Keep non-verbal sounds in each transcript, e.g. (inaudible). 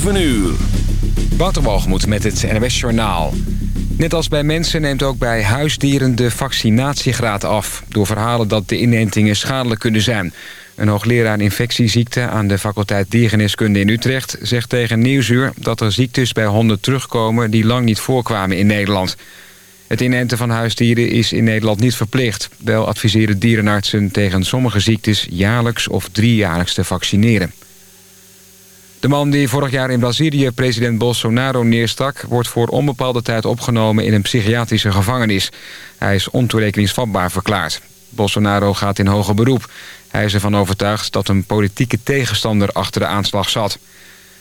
7 uur. Waterbalgemoed met het NWS Journaal. Net als bij mensen neemt ook bij huisdieren de vaccinatiegraad af... door verhalen dat de inentingen schadelijk kunnen zijn. Een hoogleraar infectieziekte aan de faculteit Diergeneeskunde in Utrecht... zegt tegen Nieuwsuur dat er ziektes bij honden terugkomen... die lang niet voorkwamen in Nederland. Het inenten van huisdieren is in Nederland niet verplicht. Wel adviseren dierenartsen tegen sommige ziektes... jaarlijks of driejaarlijks te vaccineren. De man die vorig jaar in Brazilië president Bolsonaro neerstak... wordt voor onbepaalde tijd opgenomen in een psychiatrische gevangenis. Hij is ontoerekeningsvatbaar verklaard. Bolsonaro gaat in hoger beroep. Hij is ervan overtuigd dat een politieke tegenstander achter de aanslag zat.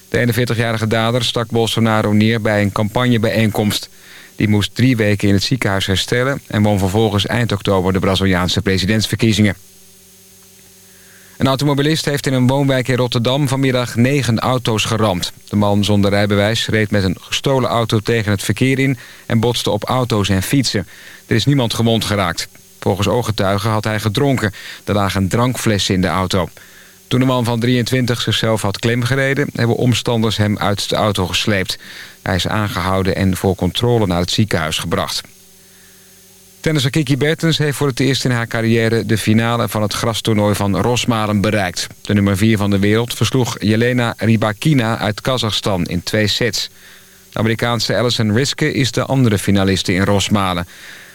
De 41-jarige dader stak Bolsonaro neer bij een campagnebijeenkomst. Die moest drie weken in het ziekenhuis herstellen... en won vervolgens eind oktober de Braziliaanse presidentsverkiezingen. Een automobilist heeft in een woonwijk in Rotterdam vanmiddag negen auto's geramd. De man zonder rijbewijs reed met een gestolen auto tegen het verkeer in... en botste op auto's en fietsen. Er is niemand gewond geraakt. Volgens ooggetuigen had hij gedronken. Er lagen drankflessen in de auto. Toen de man van 23 zichzelf had klemgereden... hebben omstanders hem uit de auto gesleept. Hij is aangehouden en voor controle naar het ziekenhuis gebracht. Tennisser Kiki Bertens heeft voor het eerst in haar carrière... de finale van het grastoernooi van Rosmalen bereikt. De nummer 4 van de wereld versloeg Jelena Rybakina uit Kazachstan in twee sets. De Amerikaanse Alison Riske is de andere finaliste in Rosmalen.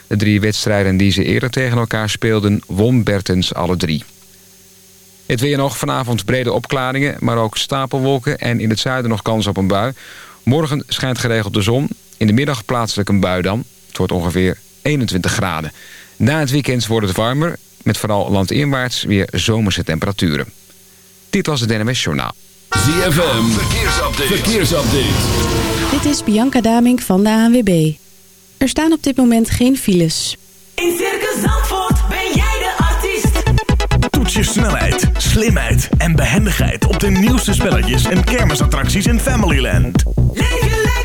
De drie wedstrijden die ze eerder tegen elkaar speelden... won Bertens alle drie. Het weer nog vanavond brede opklaringen, maar ook stapelwolken... en in het zuiden nog kans op een bui. Morgen schijnt geregeld de zon. In de middag plaatselijk een bui dan. Het wordt ongeveer 21 graden. Na het weekend wordt het warmer, met vooral landinwaarts weer zomerse temperaturen. Dit was het NMS Journaal. ZFM, verkeersupdate. verkeersupdate. Dit is Bianca Damink van de ANWB. Er staan op dit moment geen files. In Circus Zandvoort ben jij de artiest. Toets je snelheid, slimheid en behendigheid op de nieuwste spelletjes en kermisattracties in Familyland. Leef lekker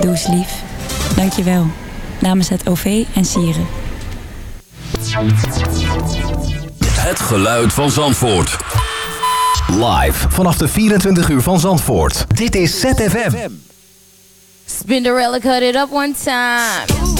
Doe eens lief. Dank je wel. Namens het OV en Sieren. Het geluid van Zandvoort. Live vanaf de 24 uur van Zandvoort. Dit is ZFM. Spinderella cut it up one time.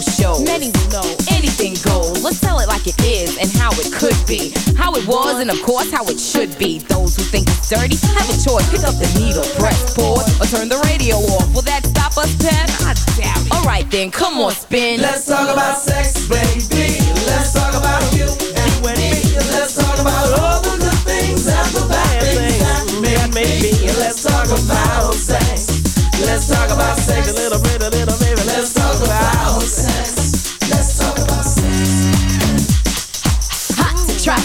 and shows. Many will know anything goes. Let's tell it like it is and how it could be. How it was and of course how it should be. Those who think it's dirty have a choice. Pick up the needle, press pause, or turn the radio off. Will that stop us, Pep? I doubt it. Alright then, come on, spin. Let's talk about sex, baby. Let's talk about you and me. Let's talk about all the good things and the bad things that may be. Let's talk about sex. Let's talk about sex. A little bit, a little baby. Let's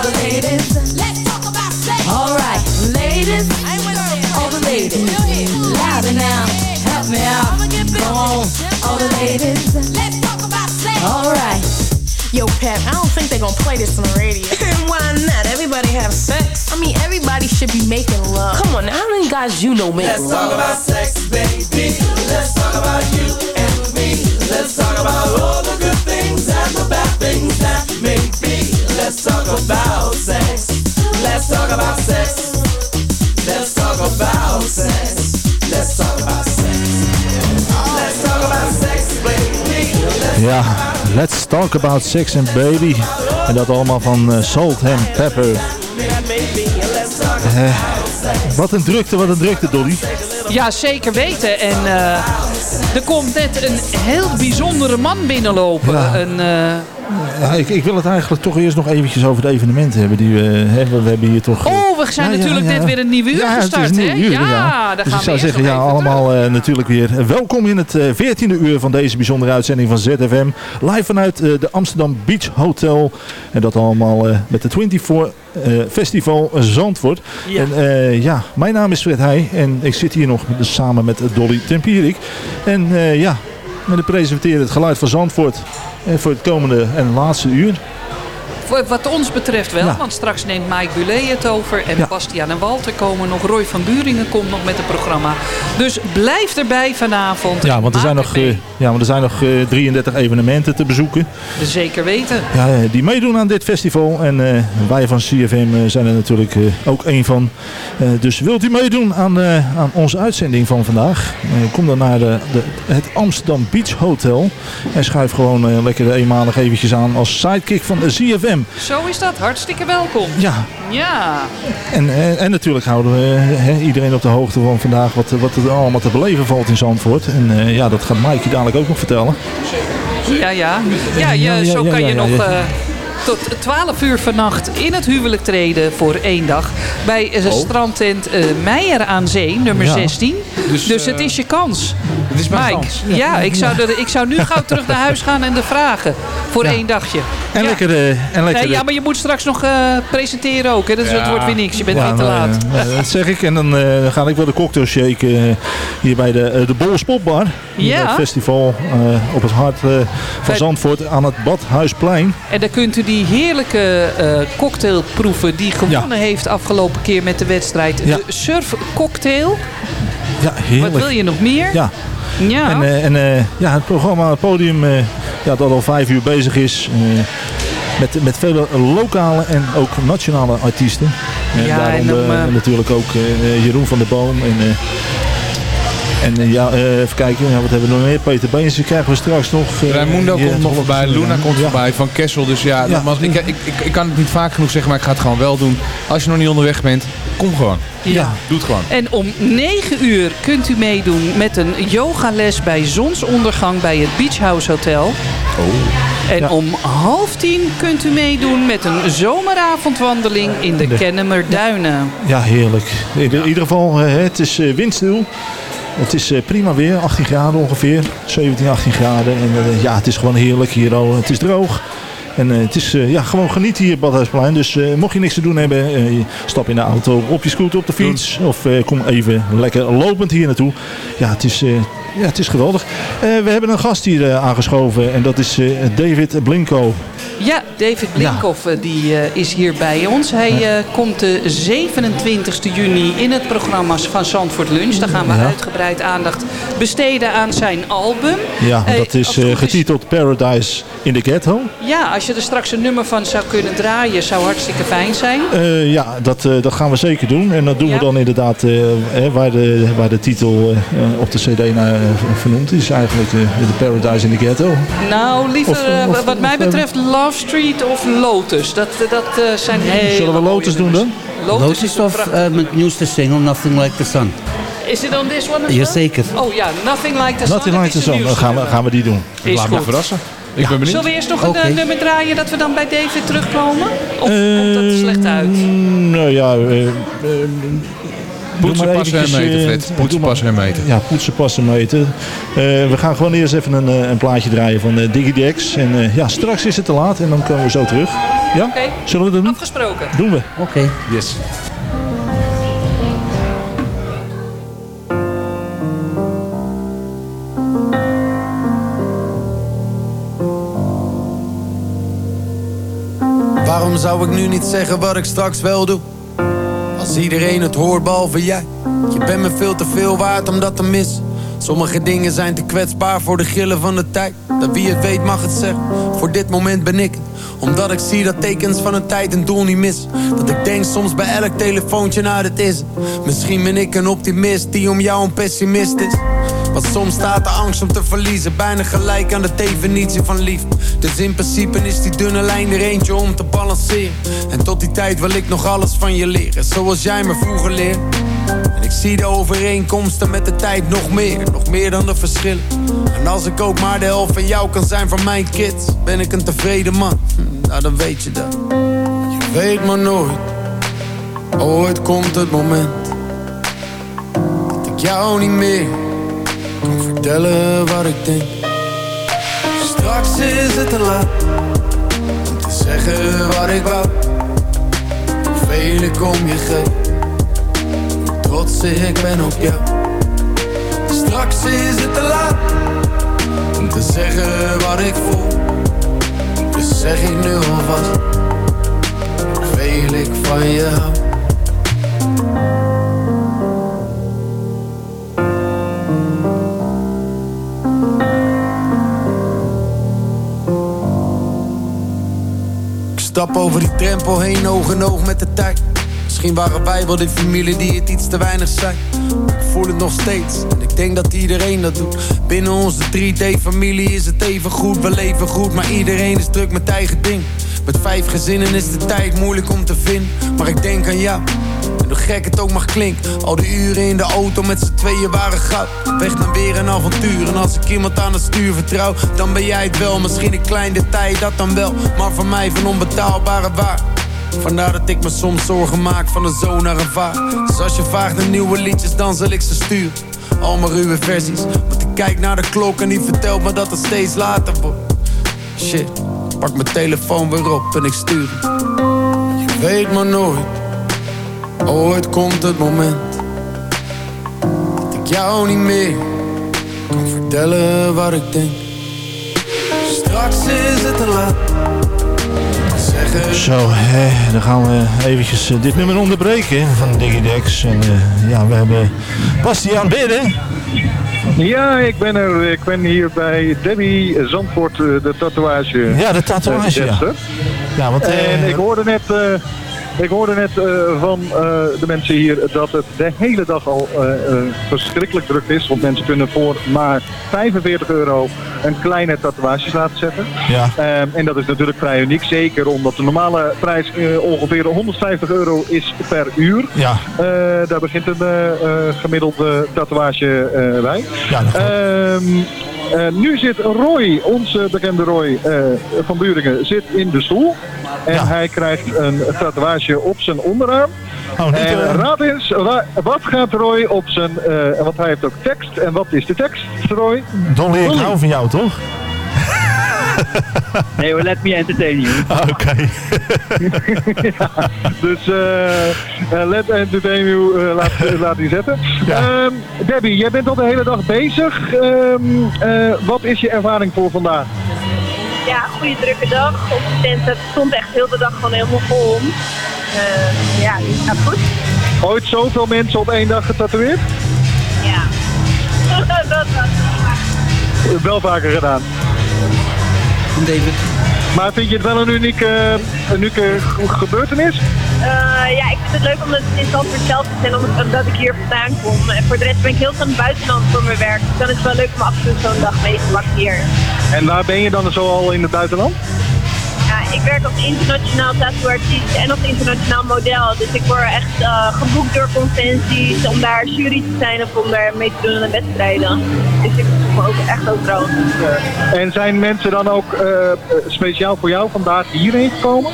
all the ladies, let's talk about sex. All right, ladies, all the ladies, louder now, help me out. Come on, all the ladies, let's talk about sex. All right. Yo, Pep, I don't think they're gonna play this on the radio. (laughs) Why not? Everybody have sex. I mean, everybody should be making love. Come on, now, how many guys you know make Let's love? talk about sex, baby. Let's talk about you and me. Let's talk about all the good things and the bad Let's talk about sex. Let's talk about sex. Let's talk about sex. Let's talk about sex. Let's talk about sex, baby. Ja, let's talk about sex and baby. En dat allemaal van eh, Salt and Pepper. Eh, wat een drukte, wat een drukte, Dolly. Ja, zeker weten. En eh, er komt net een heel bijzondere man binnenlopen. Ja. Een, eh, Ja, ik, ik wil het eigenlijk toch eerst nog eventjes over de evenementen hebben die we hebben. We hebben hier toch... Oh, we zijn ja, ja, natuurlijk ja. net weer een nieuw uur ja, het is gestart, een nieuw hè? uur, ja, ja. daar Dus gaan ik zou zeggen, ja, allemaal eh, natuurlijk weer welkom in het eh, 14e uur van deze bijzondere uitzending van ZFM. Live vanuit eh, de Amsterdam Beach Hotel. En dat allemaal eh, met de 24 eh, Festival Zandvoort. Ja. En eh, ja, mijn naam is Fred Heij en ik zit hier nog samen met Dolly Tempierik. En eh, we presenteren het geluid van Zandvoort voor het komende en laatste uur. Voor Wat ons betreft wel, Ja. want straks neemt Mike Bulet het over. En Ja. Bastiaan en Walter komen nog. Roy van Buringen komt nog met het programma. Dus blijf erbij vanavond. Ja, want er zijn nog, eh, ja, want er zijn nog eh, 33 evenementen te bezoeken. Zeker weten. Ja, eh, die meedoen aan dit festival. En eh, wij van CFM eh, zijn er natuurlijk eh, ook één van. Eh, dus wilt u meedoen aan, eh, aan onze uitzending van vandaag? Eh, kom dan naar de, de, het Amsterdam Beach Hotel. En schuif gewoon eh, lekker eenmalig eventjes aan als sidekick van de CFM. Zo is dat. Hartstikke welkom. Ja, Ja. en, en, en natuurlijk houden we eh, iedereen op de hoogte van vandaag wat, wat er allemaal te beleven valt in Zandvoort. En eh, ja, dat gaat Maaike dadelijk ook nog vertellen. Ja, ja. Ja, je, zo kan je nog. Tot 12 uur vannacht in het huwelijk treden voor één dag. Bij de Oh. strandtent eh, Meijer aan Zee, nummer Ja. 16. Dus, Dus, het eh, is je kans. het is mijn Mike, kans. Ja, ik, zou er, ik zou nu (laughs) gauw terug naar huis gaan en de vragen voor één dagje. En Ja. lekker... eh, en lekker Nee, ja, maar je moet straks nog eh, presenteren ook. Hè? Dus Ja. dat wordt weer niks. Je bent Ja, niet te laat. dat zeg ik. En dan, eh, dan ga ik wel de cocktail shaken hier bij de, eh, de Bols Popbar. Ja. Het festival eh, op het hart van Bij- Zandvoort aan het Badhuisplein. En dan kunt u die heerlijke eh, cocktail proeven die gewonnen heeft afgelopen keer met de wedstrijd. Ja. De surf cocktail. Ja, heerlijk. Wat wil je nog meer? Ja. Ja. En, eh, en eh, ja, het programma, het podium, ja, dat al vijf uur bezig is. met, met vele lokale en ook nationale artiesten. En Ja, en dan, eh, natuurlijk ook Jeroen van der Boom. En, En eh, ja, eh, even kijken, ja, wat hebben we nog meer? Peter Beens, die krijgen we straks nog. eh, Raimundo komt nog voorbij, Luna komt Ja. voorbij, Van Kessel. Dus ja, Ja. nogmaals, ik, ik, ik, ik kan het niet vaak genoeg zeggen, maar ik ga het gewoon wel doen. Als je nog niet onderweg bent, kom gewoon. Ja. Doe het gewoon. En om 9 uur kunt u meedoen met een yogales bij zonsondergang bij het Beach House Hotel. En om half tien kunt u meedoen met een zomeravondwandeling in de Kennemer Duinen. Ja, heerlijk. In ieder- in ieder geval, het is windstil. Het is eh, prima weer, 18 graden ongeveer. 17, 18 graden. En eh, ja, het is gewoon heerlijk hier al. Het is droog. En eh, het is ja, gewoon genieten hier op Badhuisplein. Dus mocht je niks te doen hebben, eh, stap in de auto, op je scooter, op de fiets. Of kom even lekker lopend hier naartoe. Ja, het is, ja, het is geweldig. Eh, we hebben een gast hier eh, aangeschoven. En dat is eh, David Blinko. Ja, David Blinkhoff die, is hier bij ons. Hij komt de 27 juni in het programma van Zandvoort Lunch. Daar gaan we Ja. uitgebreid aandacht besteden aan zijn album. Ja, dat is getiteld Paradise in the Ghetto. Ja, als je er straks een nummer van zou kunnen draaien, zou hartstikke fijn zijn. Ja, dat, dat gaan we zeker doen. En dat doen we dan inderdaad waar, de, waar de titel op de cd naar vernoemd is. Eigenlijk eh, The Paradise in the Ghetto. Nou, liever Of- eh, of- wat mij betreft Love Street of Lotus. Dat, dat eh, zijn hele Zullen we mooie Lotus doen dan? Lotus, Lotus is een of uh, mijn nieuwste single Nothing Like the Sun. Is it on this one as Jazeker. well? Oh ja, Nothing Like the Sun. Nothing Like the de Sun. Dan gaan we, gaan we die doen. Is Laat me goed. verrassen. Ik ben benieuwd. Zullen we eerst nog een eh, nummer draaien dat we dan bij David terugkomen? Of komt dat slecht uit? Nou ja, eh, eh, doe Poetsen, maar passen en meten, eh, Fred. doe Poetsen, maar- passen en meten. Ja, poetsen, passen, meten. Eh, we gaan gewoon eerst even een, eh, een plaatje draaien van uh, Digidex. En eh, ja, straks is het te laat en dan komen we zo terug. Ja? Oké, Zullen we dat doen? afgesproken. Doen we. Oké. Yes. Waarom zou ik nu niet zeggen wat ik straks wel doe? Als iedereen het hoort behalve jij. Je bent me veel te veel waard om dat te missen. Sommige dingen zijn te kwetsbaar voor de grillen van de tijd. Dat wie het weet mag het zeggen. Voor dit moment ben ik het. Omdat ik zie dat tekens van een tijd een doel niet mis. Dat ik denk soms bij elk telefoontje, nou dit is het. Misschien ben ik een optimist die om jou een pessimist is. Want soms staat de angst om te verliezen bijna gelijk aan de definitie van liefde. Dus in principe is die dunne lijn er eentje om te balanceren. En tot die tijd wil ik nog alles van je leren, zoals jij me vroeger leerde. En ik zie de overeenkomsten met de tijd nog meer, nog meer dan de verschillen. En als ik ook maar de helft van jou kan zijn van mijn kids, ben ik een tevreden man. Hm, Nou, dan weet je dat. Je weet maar nooit, ooit komt het moment dat ik jou niet meer kan vertellen wat ik denk. Straks is het te laat om te zeggen wat ik wou. Hoeveel ik om je geef, ik ben op jou. Straks is het te laat om te zeggen wat ik voel. Dus zeg ik nu alvast hoeveel ik van je. Ik stap over die drempel heen, oog in oog met de tijd. Misschien waren wij wel die familie die het iets te weinig zijn. Ik voel het nog steeds en ik denk dat iedereen dat doet. Binnen onze 3D-familie is het even goed, we leven goed, maar iedereen is druk met eigen ding. Met vijf gezinnen is de tijd moeilijk om te vinden, maar ik denk aan jou. En hoe gek het ook mag klinken, al die uren in de auto met z'n tweeën waren goud. Weg naar weer een avontuur en als ik iemand aan het stuur vertrouw, dan ben jij het wel. Misschien een klein detail, dat dan wel, maar voor mij van onbetaalbare waar. Vandaar dat ik me soms zorgen maak van een zoon naar een vaar. Dus als je vraagt naar nieuwe liedjes, dan zal ik ze sturen. Al mijn ruwe versies. Want ik kijk naar de klok en die vertelt me dat het steeds later wordt. Shit, pak mijn telefoon weer op en ik stuur. Je weet maar nooit, ooit komt het moment. Dat ik jou niet meer kan vertellen wat ik denk. Straks is het te laat. Zo, eh, dan gaan we eventjes eh, dit nummer onderbreken van Digidex. En eh, ja, we hebben Bastiaan Bidden. Ja, ik ben er. Ik ben hier bij Debbie Zandvoort, eh, de tatoeage. Ja, de tatoeage, ja. want, en ik hoorde net, Ik hoorde net eh, van eh, de mensen hier dat het de hele dag al eh, verschrikkelijk druk is. Want mensen kunnen voor maar 45 euro een kleine tatoeages laten zetten. Ja. Ehm, en dat is natuurlijk vrij uniek. Zeker omdat de normale prijs ongeveer 150 euro is per uur. Ja. Daar begint een gemiddelde tatoeage bij. Eh, nu zit Roy, onze bekende Roy eh, van Buringen, zit in de stoel. En hij krijgt een tatoeage op zijn onderarm. Oh, niet, en eh, raad eens, wa- wat gaat Roy op zijn... eh, want hij heeft ook tekst. En wat is de tekst, Roy? Dolly, ik hou van jou, toch? Nee hoor, let me entertain you. Oké. (laughs) (laughs) Dus eh eh, let entertain you, eh, laat, laat die zetten. Ehm, Debbie, jij bent al de hele dag bezig. Ehm, eh, wat is je ervaring voor vandaag? Ja, goede drukke dag. Op de tent het stond echt heel de dag gewoon helemaal vol. Eh, ja, het gaat goed. Ooit zoveel mensen op één dag getatoeëerd? Ja. (laughs) dat was Wel vaker gedaan. David. Maar vind je het wel een unieke, een unieke ge- gebeurtenis? Eh, ja, ik vind het leuk omdat het in Zandvoort zelf is en omdat, ik hier vandaan kom. En voor de rest ben ik heel veel in het buitenland voor mijn werk. Dus dan is het wel leuk om af en toe zo'n dag mee te hier. En waar ben je dan zo al in het buitenland? Ja, ik werk als internationaal tattoo-artiest en als internationaal model. Dus ik word echt eh, geboekt door conventies om daar jury te zijn of om daar mee te doen aan de wedstrijden. Dus ik voel me ook echt overal. En zijn mensen dan ook eh, speciaal voor jou vandaag hierheen gekomen?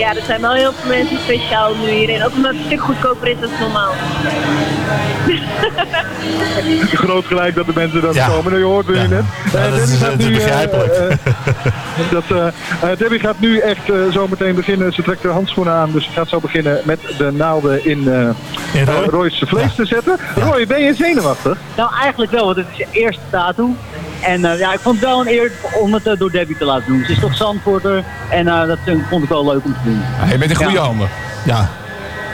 Ja, er zijn wel heel veel mensen speciaal nu hierin. Ook omdat het een stuk goedkoper is dan normaal. (laughs) Groot gelijk dat de mensen dat Ja. komen. Nou, je hoort het nu net. Ja, Eh, dat Debbie is, gaat eh, nu, eh, begrijpelijk. eh, (laughs) dat, eh, eh, Debbie gaat nu echt eh, zo meteen beginnen. Ze trekt haar handschoenen aan, dus ze gaat zo beginnen met de naalden in, eh Roy? Roy's vlees te zetten. Roy, ben je zenuwachtig? Nou, eigenlijk wel, want het is je eerste tattoo. En eh, ja, ik vond het wel een eer om het eh, door Debbie te laten doen. Ze is toch Zandvoorter en eh, dat vond ik wel leuk om te doen. je bent in goede Ja. handen. Ja,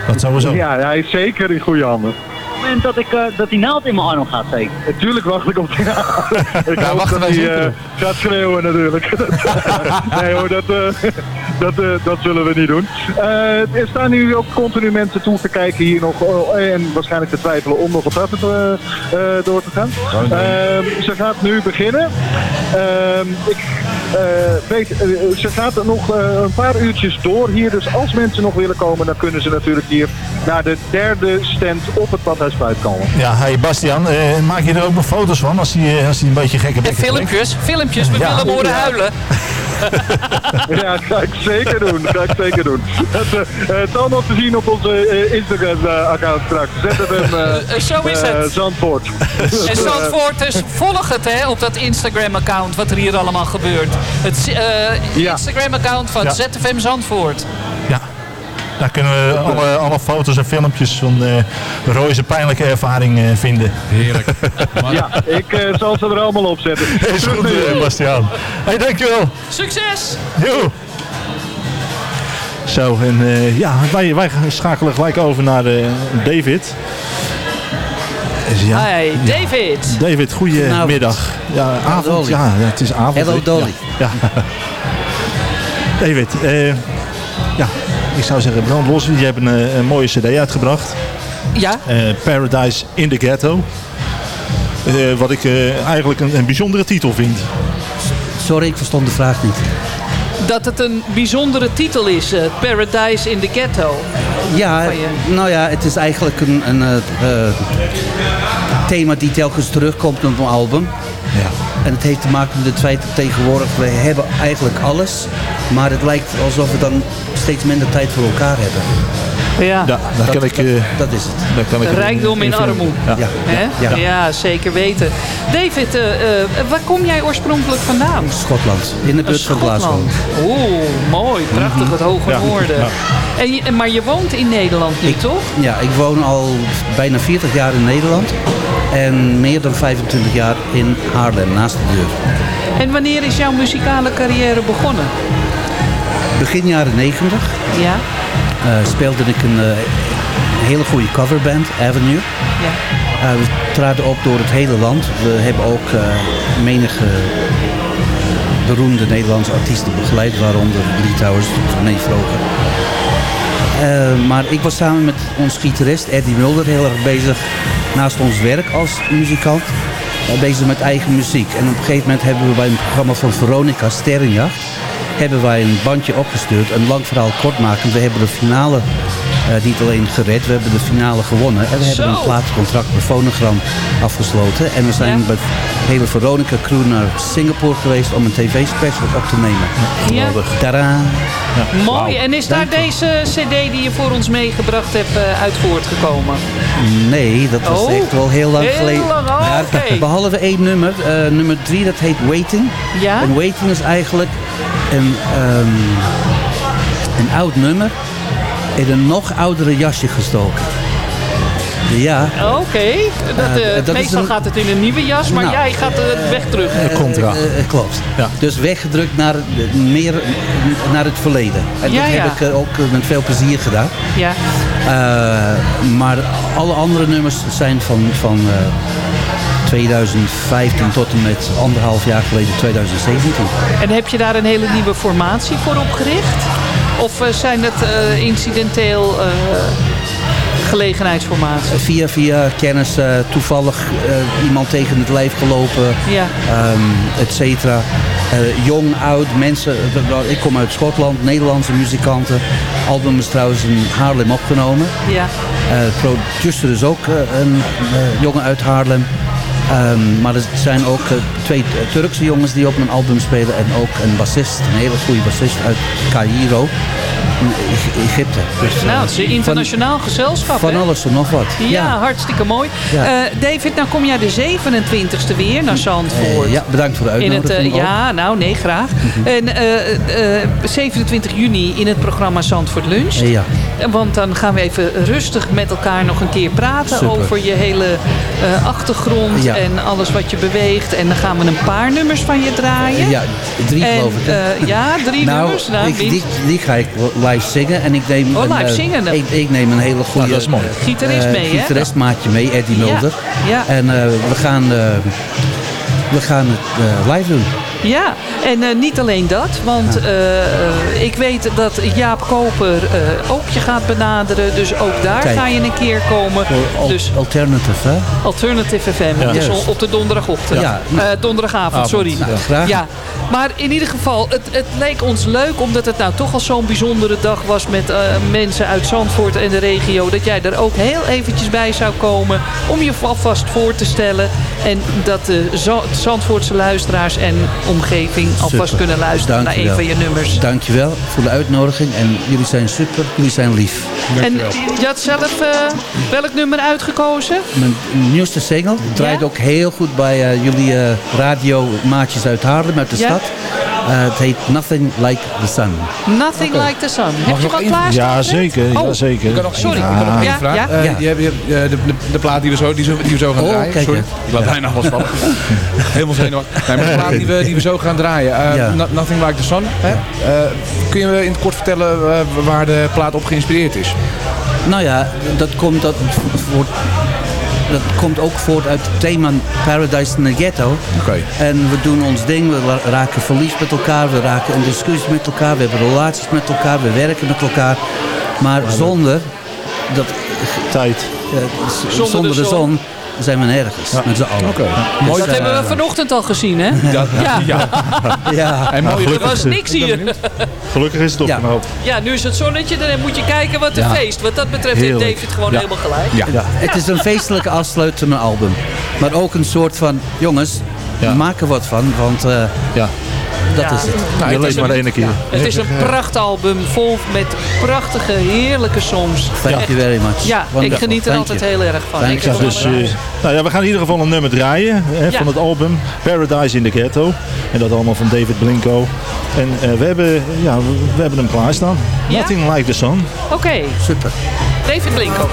dat sowieso. Ja, hij is zeker in goede handen. Op het moment dat, ik, eh, dat die naald in mijn arm gaat zeker. Natuurlijk wacht ik op die naald. (laughs) Ik Ja, hoop wachten dat hij eh, gaat schreeuwen natuurlijk. (laughs) nee hoor, dat, eh, (laughs) dat, eh, dat zullen we niet doen. Eh, er staan nu ook continu mensen toe te kijken hier nog. oh, en waarschijnlijk te twijfelen om nog op dat eh, eh, door te gaan. Ehm, ze gaat nu beginnen. Ehm, ik eh, weet, eh, ze gaat nog eh, een paar uurtjes door hier. Dus als mensen nog willen komen, dan kunnen ze natuurlijk hier naar de derde stand op het Badhuisplein komen. Ja, hey Bastiaan, eh, maak je er ook nog foto's van als hij, eh, als hij een beetje gekke trekt? filmpjes, filmpjes, we Ja. willen hem horen Ja. huilen. (laughs) Ja, ga ik zeker doen. Ga ik zeker doen. Het, eh, het is allemaal te zien op onze eh, Instagram-account straks. ZFM eh (laughs) Eh, zo is eh, het. Zandvoort. En Dus, eh, Zandvoorters, volg het hè, op dat Instagram-account wat er hier allemaal gebeurt. Het eh, Instagram-account van Ja. ZFM Zandvoort. Ja. Daar kunnen we alle, alle foto's en filmpjes van uh, Roy's pijnlijke ervaring eh, vinden. Heerlijk. (laughs) Ja, ik eh, zal ze er allemaal op zetten. Is goed, eh, Bastiaan. Hey, dankjewel. Succes! Jo. Zo, en eh, ja, wij, wij schakelen gelijk over naar eh, David. Ja, Hi, ja. David. David, goedemiddag. Ja, avond. Ja, het is avond. Hello? Dolly. Ja. ja. (laughs) David, eh, ja, ik zou zeggen, brand los. Je hebt een, eh, een mooie cd uitgebracht. Ja? Eh, Paradise in the Ghetto. Eh, wat ik eh, eigenlijk een, een bijzondere titel vind. Sorry, ik verstond de vraag niet. Dat het een bijzondere titel is, eh, Paradise in the Ghetto. Ja, nou ja, het is eigenlijk een, een eh, eh, thema die telkens terugkomt op een album. Ja. En het heeft te maken met het feit dat tegenwoordig we hebben eigenlijk alles. Maar het lijkt alsof we dan steeds minder tijd voor elkaar hebben. Ja, kan ik, dat, eh, dat is het. Kan ik Rijkdom in armoede. Ja. Ja. Ja. Ja. zeker weten. David, eh, eh, waar kom jij oorspronkelijk vandaan? Schotland, in de buurt van Glasgow. Oeh, mooi. Prachtig, het hoge Ja. noorden. Ja. En maar je woont in Nederland nu, toch? Ja, ik woon al bijna 40 jaar in Nederland. En meer dan 25 jaar in Haarlem, naast de deur. En wanneer is jouw muzikale carrière begonnen? Begin jaren 90 Ja? Eh, speelde ik een eh, hele goede coverband, Avenue. Ja. Eh, we traden op door het hele land. We hebben ook menige beroemde Nederlandse artiesten begeleid, waaronder Lee Towers, René Vroger. Eh, maar ik was samen met ons gitarist Eddie Mulder heel erg bezig naast ons werk als muzikant. eh, bezig met eigen muziek. En op een gegeven moment hebben we bij een programma van Veronica Sterrenjacht hebben wij een bandje opgestuurd. Een lang verhaal kort maken. We hebben de finale eh, niet alleen gered, we hebben de finale gewonnen. En we hebben Zo. een platencontract met Phonogram afgesloten. En we zijn met de hele Veronica crew naar Singapore geweest om een tv-special op te nemen. Geweldig. Tadaa. Mooi. En is daar deze cd die je voor ons meegebracht hebt eh, uit voortgekomen? Nee, dat was Oh, echt wel heel lang heel geleden. lang, oh, Ja. Behalve één nummer. eh, nummer drie, dat heet Waiting. Ja? En Waiting is eigenlijk een, ehm, een oud nummer in een nog oudere jasje gestoken. Ja. Oké. Dat, Eh, eh, meestal een- gaat het in een nieuwe jas, maar Nou, jij gaat de weg terug. Eh, klopt. Dus weggedrukt naar, meer, naar het verleden. En Ja, dat ja. heb ik ook met veel plezier gedaan. Ja. Eh, maar alle andere nummers zijn van, van eh, 2015 tot en met anderhalf jaar geleden 2017. En heb je daar een hele nieuwe formatie voor opgericht? Of eh, zijn het eh, incidenteel eh, gelegenheidsformaties? Via, via kennis, toevallig iemand tegen het lijf gelopen, Ja. ehm, et cetera. Jong, oud, mensen. Ik kom uit Schotland, Nederlandse muzikanten. Album is trouwens in Haarlem opgenomen. Ja. Producer is ook een jongen uit Haarlem. Ehm, maar er zijn ook eh, twee eh, Turkse jongens die op mijn album spelen. En ook een bassist, een hele goede bassist uit Cairo, Egypte. Dus, eh, Nou, het is een internationaal gezelschap, Van hè? alles en nog wat. Ja, hartstikke mooi. Ja. Eh, David, nou kom jij de 27e weer naar Zandvoort. Eh, ja, bedankt voor de In het, uitnodiging. eh, ook. ja, nou nee, graag. En eh, eh, 27 juni in het programma Zandvoort Lunch. Eh, ja. En Want dan gaan we even rustig met elkaar nog een keer praten Super. over je hele eh, achtergrond Ja. en alles wat je beweegt. En dan gaan we een paar nummers van je draaien. Ja, drie En, geloof ik. eh, ja, drie (laughs) nou, nummers. Nou, ik, die, die ga ik live zingen. En ik neem Oh, een, live eh, zingen. Ik, ik neem een hele goede dat is mooi. eh, Gitarist eh, mee, hè? gitaristmaatje mee, Eddie Mulder. ja. En eh, we gaan, eh, we gaan het eh, live doen. Ja, en eh, niet alleen dat, want eh, eh, ik weet dat Jaap Koper ook je gaat benaderen. Dus ook daar Kijk. ga je een keer komen. Al- Dus alternative, hè? Alternative FM, Ja. dus op de donderdagochtend. Ja. Donderdagavond, Avond. sorry. Nou, graag. Ja, maar in ieder geval, het, het leek ons leuk omdat het nou toch al zo'n bijzondere dag was met mensen uit Zandvoort en de regio. Dat jij er ook heel eventjes bij zou komen om je alvast voor te stellen. En dat de Za- Zandvoortse luisteraars en omgeving alvast Super. kunnen luisteren naar een Dankjewel. van je nummers. Dankjewel voor de uitnodiging. En jullie zijn super, jullie zijn lief. En je had zelf eh, welk nummer uitgekozen? Mijn nieuwste single draait ook heel goed bij eh, jullie eh, radiomaatjes uit Haarlem, uit de Ja. stad. Eh, het heet Nothing Like the Sun. Nothing Like the Sun. Heb je nog wat één- klaar? Ja, zeker. Ja, zeker. Ik kan nog, Sorry. Ik kan nog Ja, één vraag. ja. Eh, Ja. je hebt- je hebt, eh, de, de, de plaat die we zo, die, zo- die we zo gaan Oh, draaien. kijk, Sorry, ik laat bijna alles vallen. (laughs) Helemaal zenuwachtig. Nee, maar de plaat die we, die we zo gaan draaien. eh. No- Nothing Like the Sun. Hè? Eh, kun je me in het kort vertellen eh, waar de plaat op geïnspireerd is? Nou ja, dat komt, dat, voort, dat komt ook voort uit het thema Paradise in the Ghetto. Oké. En we doen ons ding, we raken verliefd met elkaar, we raken in discussies met elkaar, we hebben relaties met elkaar, we werken met elkaar. Maar zonder dat, Tijd. eh, Zonder zonder, de de zon. Zijn we nergens met z'n allen. Oké. Dus, Dat hebben we vanochtend al gezien, hè? Ja. ja. Ja, En mooi, Er was niks hier. Gelukkig is het Ja. opgenomen. Ja, nu is het zonnetje, dan moet je kijken wat een Ja. feest. Wat dat betreft heeft. David gewoon Ja. helemaal gelijk. Ja. Ja, het is een feestelijke afsluitende album. Maar ook een soort van, jongens, Ja. maak er wat van, want eh, Ja. Dat Ja. is het. Nou, je het is leest maar een- één keer. Het is een prachtalbum vol met prachtige, heerlijke songs. Thank you very much. Ja, ik geniet er Thank altijd you. heel erg van. Ik Dus, eh, nou ja, we gaan in ieder geval een nummer draaien hè, Ja. van het album Paradise in the Ghetto. En dat allemaal van David Blinko. En eh, we, hebben, ja, we- hebben hem klaarstaan. Ja? Nothing Like the Sun. Oké, Super. David Blinko.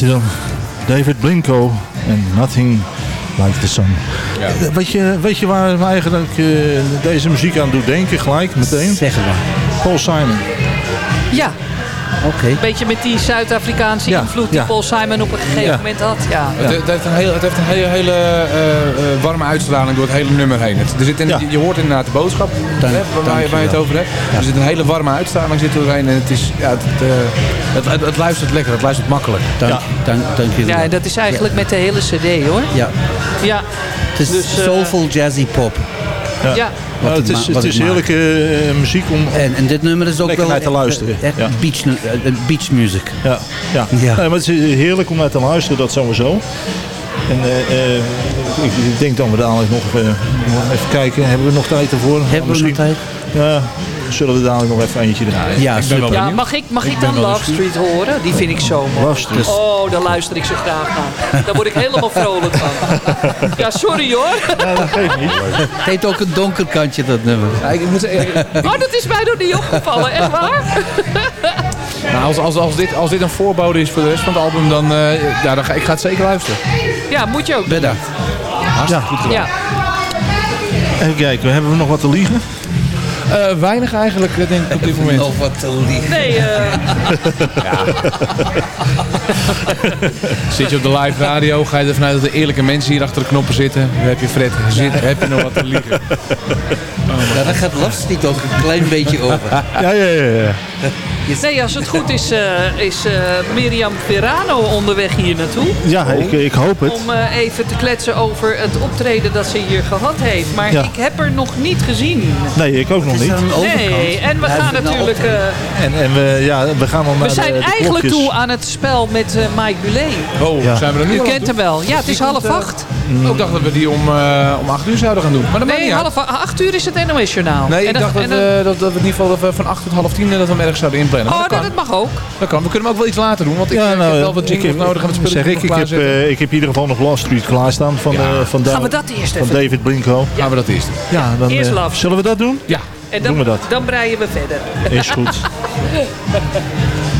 Hij dan. David Blinko en Nothing Like the Sun. Ja. Weet, je, weet je waar me eigenlijk eh, deze muziek aan doet denken gelijk, meteen? Zeg het maar. Paul Simon. Ja, Oké. een beetje met die Zuid-Afrikaanse Ja, invloed die ja. Paul Simon op een gegeven Ja. moment had. Ja. Het, het heeft een, heel, het heeft een hele, hele eh, eh, warme uitstraling door het hele nummer heen. Het, er zit in, Ja. je, je hoort inderdaad de boodschap Dank- hè, waar, je, waar je het over hebt. Er zit een hele warme uitstraling zit doorheen. En het, is, ja, het, eh, het, het, het luistert lekker, het luistert makkelijk. Dank, dank, dank jullie Ja, dat is eigenlijk met de hele cd hoor. Ja, Ja, het is Dus, soulful jazzy pop. Ja. ja. Nou, het is, het is heerlijke eh, muziek om... En, en dit nummer is ook wel naar te luisteren. Echt Ja. beach, eh, beach music. Ja, ja. Ja. Nee, maar het is heerlijk om naar te luisteren, dat sowieso. En eh, eh, ik, denk dat we dadelijk nog eh, nog even kijken. Hebben we nog tijd ervoor? Hebben we nog tijd? Ja, zullen we dadelijk nog even eentje draaien. Ja, super. Ja, mag ik, mag ik dan Love Street horen? Die vind ik zo mooi. Love Street. Oh, daar luister ik zo graag naar. Daar word ik helemaal vrolijk van. Ja, sorry hoor. Ja, dat geeft niet. Het heeft ook een donker kantje, dat nummer. Ja, ik moet zeggen, Oh, dat is mij nog niet opgevallen, echt waar? nou, als, als, als, dit, als dit een voorbode is voor de rest van het album, dan, eh, ja, dan ga ik ga het zeker luisteren. Ja, moet je ook. Bedankt. Hartstikke goed gedaan. Ja. Even kijken, hebben we nog wat te liegen? Eh, weinig eigenlijk, eh, denk ik, op dit moment. Nog wat te liegen. Nee, eh, Zit je op de live radio, ga je ervan uit dat er eerlijke mensen hier achter de knoppen zitten. Dan heb je Fred zit, heb je nog wat te liegen. Ja, daar gaat Love Street ook een klein beetje over. Ja, ja, ja. ja. (laughs) nee, als het goed is, eh, is eh, Mirjam Verano onderweg hier naartoe. Ja, ik, ik hoop het. Om eh, even te kletsen over het optreden dat ze hier gehad heeft. Maar Ja. ik heb haar nog niet gezien. Nee, ik ook nog niet. Nee, en we Hij gaan natuurlijk... eh, En, en we, ja, we gaan al naar we zijn de, de eigenlijk klokjes. toe aan het spel met eh, Mike Buleen. Oh, Ja. zijn we er nu U kent hem wel. Ja, het is half acht. Ik dacht dat we die om, eh, om 8 uur zouden gaan doen. Maar dat Nee, half acht uur is het NOS-journaal. Nee, En ik dacht dat, we, dat, dat we in ieder geval van 8 tot half 10 dat we ergens zouden inplannen. Oh, dat, dat, kan. dat mag ook. dat kan. We kunnen hem ook wel iets later doen, want ik, Ja, ik nou, heb wel wat ik jingles heb, nodig en het zeg ik, ik heb, eh, ik heb in ieder geval nog Love Street klaarstaan van, Ja. eh, van, Gaan we dat eerst van even David Blinko. Gaan we dat eerst. Ja, dan Eerst eh, Love zullen we dat doen? Ja. En Doen dan, we dat. dan breien we verder. Is goed. (laughs)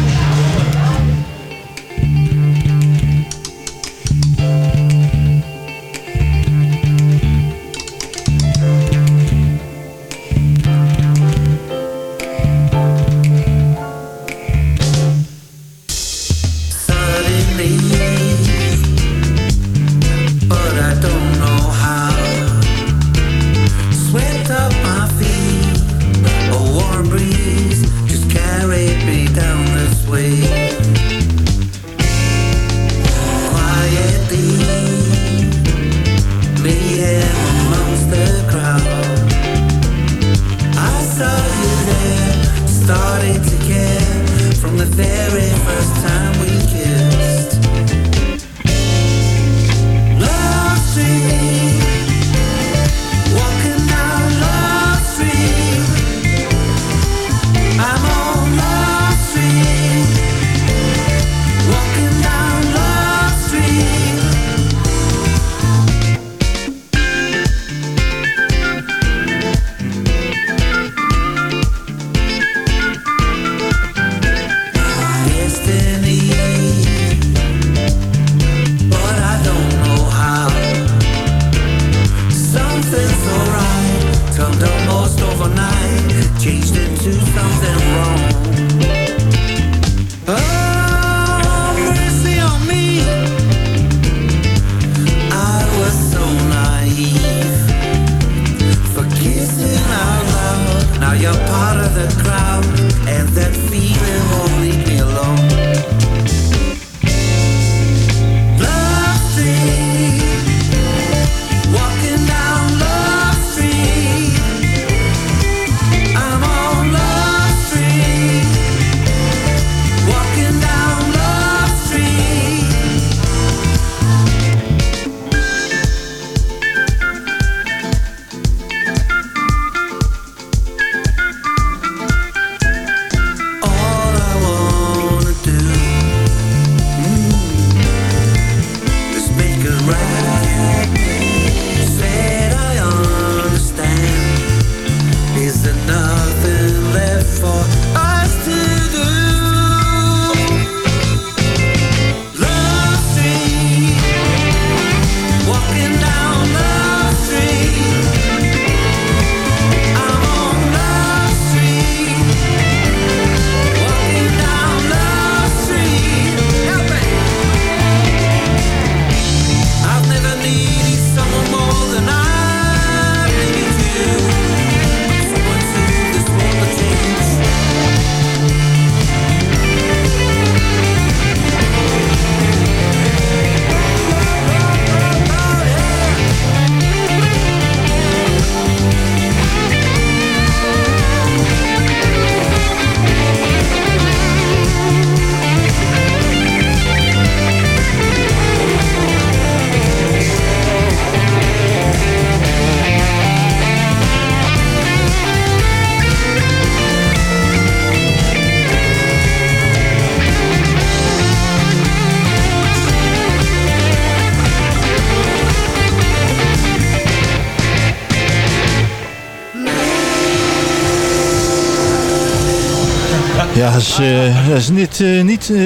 dat is, eh, dat is niet, eh, niet, eh,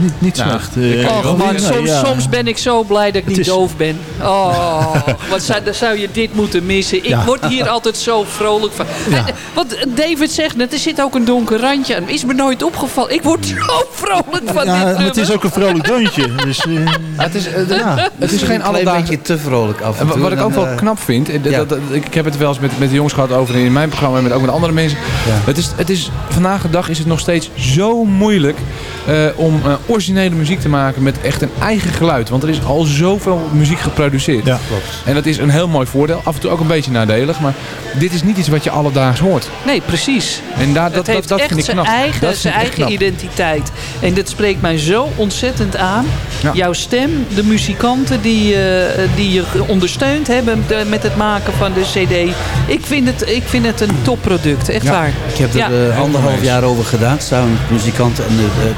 niet, niet Nou, slecht. Eh, Och man, Nee, soms, ja. soms ben ik zo blij dat ik Het niet is- doof ben. Oh, wat zou, dan zou je dit moeten missen. Ik Ja. word hier altijd zo vrolijk van. En, wat David zegt net, er zit ook een donker randje aan. Is me nooit opgevallen. Ik word zo vrolijk van ja, dit nummer. het is ook een vrolijk deuntje. Dus, eh, het is, eh, ja. het is geen Een klein alledaagse... beetje te vrolijk af en wat ik ook wel eh, knap vind, eh, dat, ja. dat- dat- ik, ik heb het wel eens met, met de jongens gehad over in mijn programma en met, ook met andere mensen. Het is, het is, vandaag de dag is het nog steeds zo moeilijk eh, om eh, originele muziek te maken met echt een eigen geluid. Want er is al zoveel muziek geproduceerd. Ja, klopt. En dat is een heel mooi voordeel. Af en toe ook een beetje nadelig, maar dit is niet iets wat je alledaags hoort. Nee, precies. En daar, dat, het dat, heeft dat echt vind ik zijn knap. eigen, Dat zijn eigen knap. identiteit. En dit spreekt mij zo ontzettend aan. Ja. Jouw stem, de muzikanten die, eh, die je ondersteund hebben met het maken van de cd. Ik vind het, ik vind het een topproduct, echt Ja. waar. Ik heb er Ja. anderhalf jaar over gedaan, samen met muzikanten en de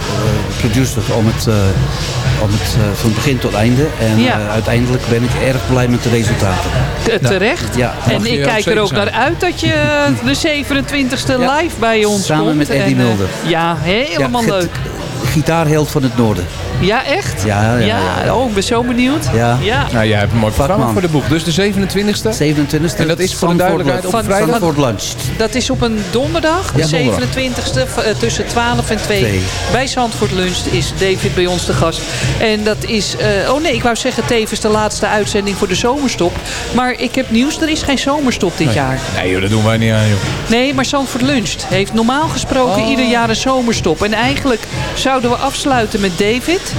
producer, om het, eh, om het eh, van begin tot einde. En Ja. eh, uiteindelijk ben ik erg blij met de resultaten. T- Terecht. Ja. En ik kijk er ook zijn. naar uit dat je de 27e live bij ons Samen komt. met Eddie En, Mulder. ja, helemaal Ja, leuk. Gitaarheld van het noorden. Ja, echt? Ja, ja, ja. oh, ik ben zo benieuwd. Ja. ja. Nou, jij hebt een mooi programma Vakman. voor de boek. Dus de 27e. 27e. En dat is voor de duidelijkheid op Van- vrijdag. lunch. Dat is op een donderdag, de Ja, donderdag. 27e, v- eh, tussen 12 en 2. Twee. Bij Zandvoort Lunch is David bij ons de gast. En dat is, eh, oh nee, ik wou zeggen tevens de laatste uitzending voor de zomerstop. Maar ik heb nieuws, er is geen zomerstop dit jaar. Nee joh, dat doen wij niet aan joh. Nee, maar Zandvoort Luncht heeft normaal gesproken Oh. ieder jaar een zomerstop. En eigenlijk zouden we afsluiten met David.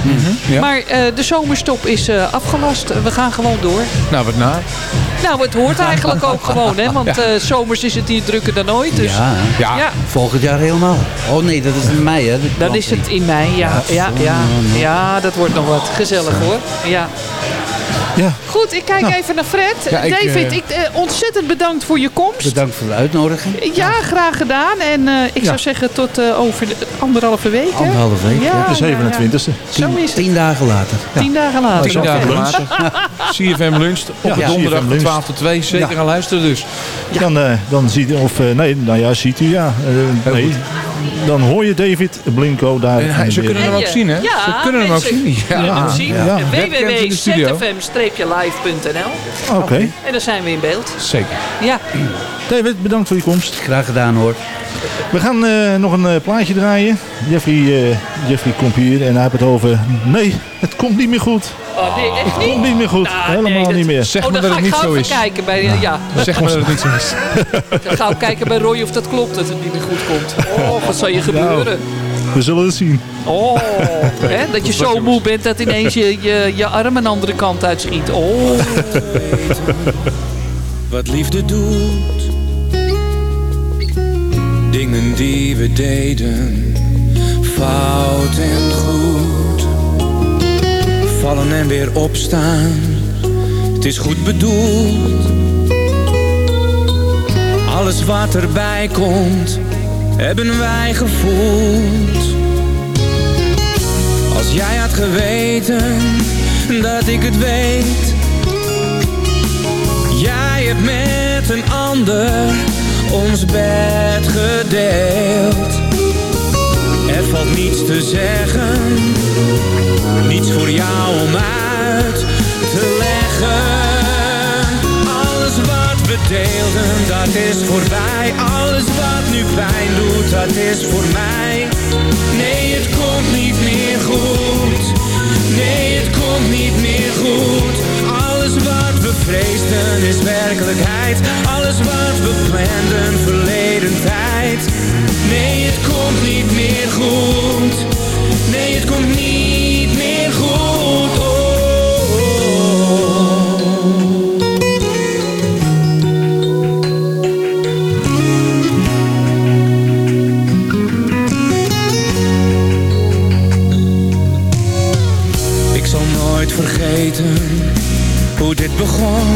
ja. Maar eh, de zomerstop is eh, afgelast. We gaan gewoon door. Nou, wat naar. Nou, het hoort eigenlijk ook gewoon, hè? Want (laughs) Ja. eh, zomers is het hier drukker dan ooit. Dus Ja, Ja. ja. volgend jaar helemaal. Oh nee, dat is in mei hè. Dan is het in mei, ja. Ja, ja, ja, dat wordt nog wat. Gezellig hoor. Ja. Ja. Goed, ik kijk even naar Fred. Ja, ik, David, eh, ik, eh, ontzettend bedankt voor je komst. Bedankt voor de uitnodiging. Ja, graag gedaan. En eh, ik Ja. zou zeggen tot eh, over de anderhalve week. Anderhalve week. Ja, de 27e. Zo is het. Tien dagen later. Tien dagen later. Tien dagen later. (laughs) (laughs) CFM Lunch op Ja, donderdag van Lunch. 12 tot 2. Zeker Ja. gaan luisteren dus. Dan, eh, dan ziet u, of eh, nee, nou ja, ziet u ja. Eh, nee, dan hoor je David Blinko daar. En ze kunnen hem ook zien, hè? Ja, Ze kunnen hem ook zien. kunnen Ja. zien. Ja. Www.zfm-live.nl Oké, En dan zijn we in beeld. Zeker. Ja. David, bedankt voor je komst. Graag gedaan hoor. We gaan eh, nog een eh, plaatje draaien. Jeffrey, eh, Jeffrey komt hier en hij heeft het over... Nee, het komt niet meer goed. Oh, nee, echt Het niet? komt niet meer goed. Nou, Helemaal nee, dat- niet meer. Zeg oh, maar dan dat ga het ik niet zo even is. kijken bij... eh, Ja, Zeg maar dat het niet zo is. (laughs) dan ga ik kijken bij Roy of dat klopt, dat het niet meer goed komt. Oh, wat zal je gebeuren? We zullen het zien. Oh, hè, dat je zo moe bent dat ineens je, je, je arm een andere kant uitschiet. Oh. (laughs) Wat liefde doet. Dingen die we deden, fout en goed. Vallen en weer opstaan, het is goed bedoeld. Alles wat erbij komt, hebben wij gevoeld. Als jij had geweten dat ik het weet. Jij hebt met een ander ons bed gedeeld. Er valt niets te zeggen, niets voor jou om uit te leggen. Alles wat we deelden, dat is voorbij. Alles wat nu pijn doet, dat is voor mij. Nee, het komt niet meer goed. Nee, het komt niet meer goed. We is werkelijkheid. Alles wat we planden verleden tijd. Nee, het komt niet meer goed. Nee, het komt niet begon.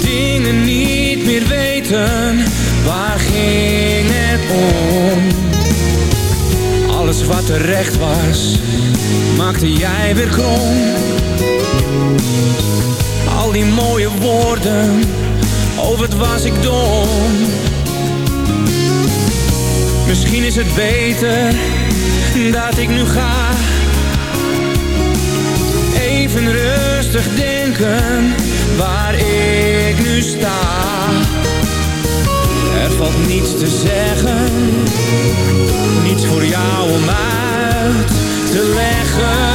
Dingen niet meer weten, waar ging het om? Alles wat terecht was, maakte jij weer krom. Al die mooie woorden, oh wat was ik dom. Misschien is het beter dat ik nu ga. Rustig denken waar ik nu sta. Er valt niets te zeggen, niets voor jou om uit te leggen.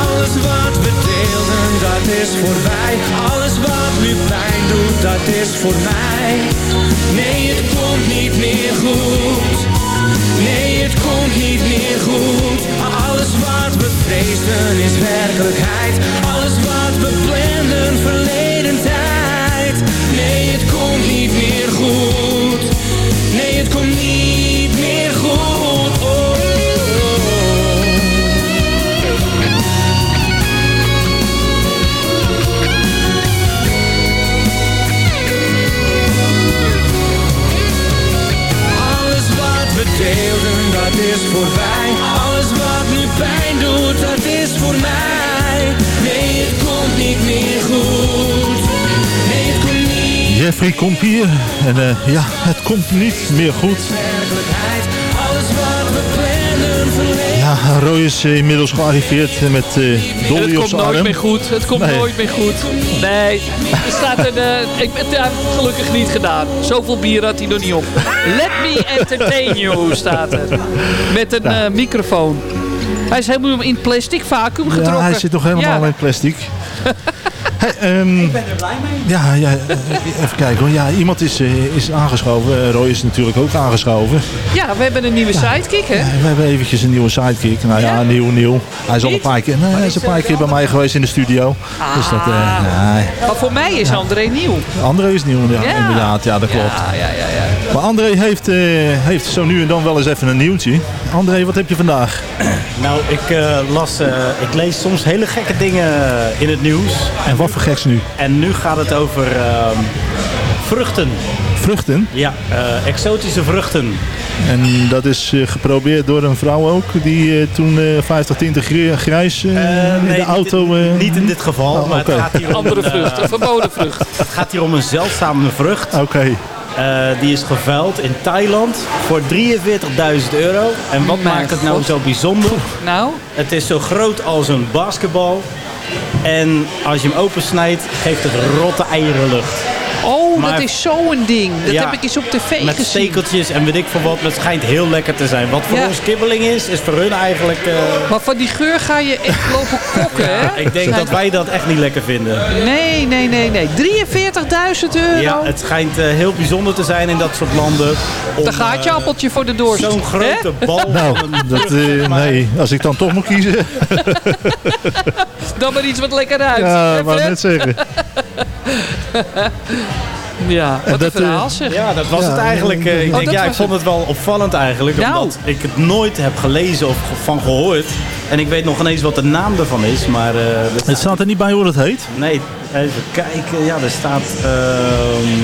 Alles wat we deelden, dat is voorbij. Alles wat nu pijn doet, dat is voor mij. Nee, het komt niet meer goed. Is werkelijkheid. Alles wat we planden verleden Jeffrey komt hier. En eh, ja, het komt niet meer goed. Ja, Roy is eh, inmiddels gearriveerd met En Dolly het komt nooit arm. meer goed. Het komt Nee. nooit meer goed. Nee, er staat een... ik, het heeft gelukkig niet gedaan. Zoveel bier had hij nog niet op. Let me entertain you, staat er. Met een microfoon. Hij is helemaal in plastic vacuüm getrokken. Ja, hij zit nog helemaal Ja. in plastic. Hey, ehm, Ik ben er blij mee. ja, ja, eh, even kijken hoor. Ja, iemand is, eh, is aangeschoven. Eh, Roy is natuurlijk ook aangeschoven. Ja, we hebben een nieuwe sidekick, hè? Ja, we hebben eventjes een nieuwe sidekick. Nou ja, nieuw, nieuw. Hij is al een paar keer, nee, hij is een paar keer bij mij geweest in de studio. Dus dat, eh, nee. Maar voor mij is André nieuw. André is nieuw, ja, Ja. inderdaad. Ja, dat klopt. Ja, ja, ja, ja. Maar André heeft, eh, heeft zo nu en dan wel eens even een nieuwtje. André, wat heb je vandaag? Nou, ik, eh, las, eh, ik lees soms hele gekke dingen in het nieuws. En wat voor geks nu? En nu gaat het over ehm, vruchten. Vruchten? Ja, eh, exotische vruchten. En dat is eh, geprobeerd door een vrouw ook, die eh, toen eh 50 tinten gri- grijs eh, in nee, de auto... Niet, eh, niet in dit geval, Oh, maar oké. het gaat hier om Andere een, vrucht, eh, een verboden vrucht. Het gaat hier om een zeldzame vrucht. Oké. Eh, die is geveild in Thailand voor 43.000 euro. En wat Mijn maakt het nou God. zo bijzonder? Nou? Het is zo groot als een basketbal. En als je hem opensnijdt, geeft het rotte eierenlucht. Oh, Maar- dat is zo'n ding. Dat Ja, heb ik eens op tv Met gezien. stekeltjes en weet ik veel wat. Maar het schijnt heel lekker te zijn. Wat voor Ja. ons kibbeling is, is voor hun eigenlijk... eh, Maar van die geur ga je echt lopen (laughs) kokken, hè? ik denk dat wij dat echt niet lekker vinden. Nee, nee, nee, nee. 43.000 euro? Ja, het schijnt eh, heel bijzonder te zijn in dat soort landen. om, Daar gaat je eh, appeltje voor de dorst. Zo'n grote Hè? (laughs) bal. Nou, dat, eh, nee, als ik dan toch moet kiezen. (laughs) Dan maar iets wat lekker ruikt. ja, Fred? net zeggen. (laughs) Ja, wat dat, een eh, verhaal zeg. Ja, dat was Ja, het eigenlijk. eh, ik Oh, denk, dat ja, ik vond het. het wel opvallend eigenlijk. Nou. Omdat ik het nooit heb gelezen of van gehoord. En ik weet nog ineens wat de naam ervan is. Maar eh, Het staat er niet bij hoe het heet. Nee, even kijken. Ja, er staat... ehm,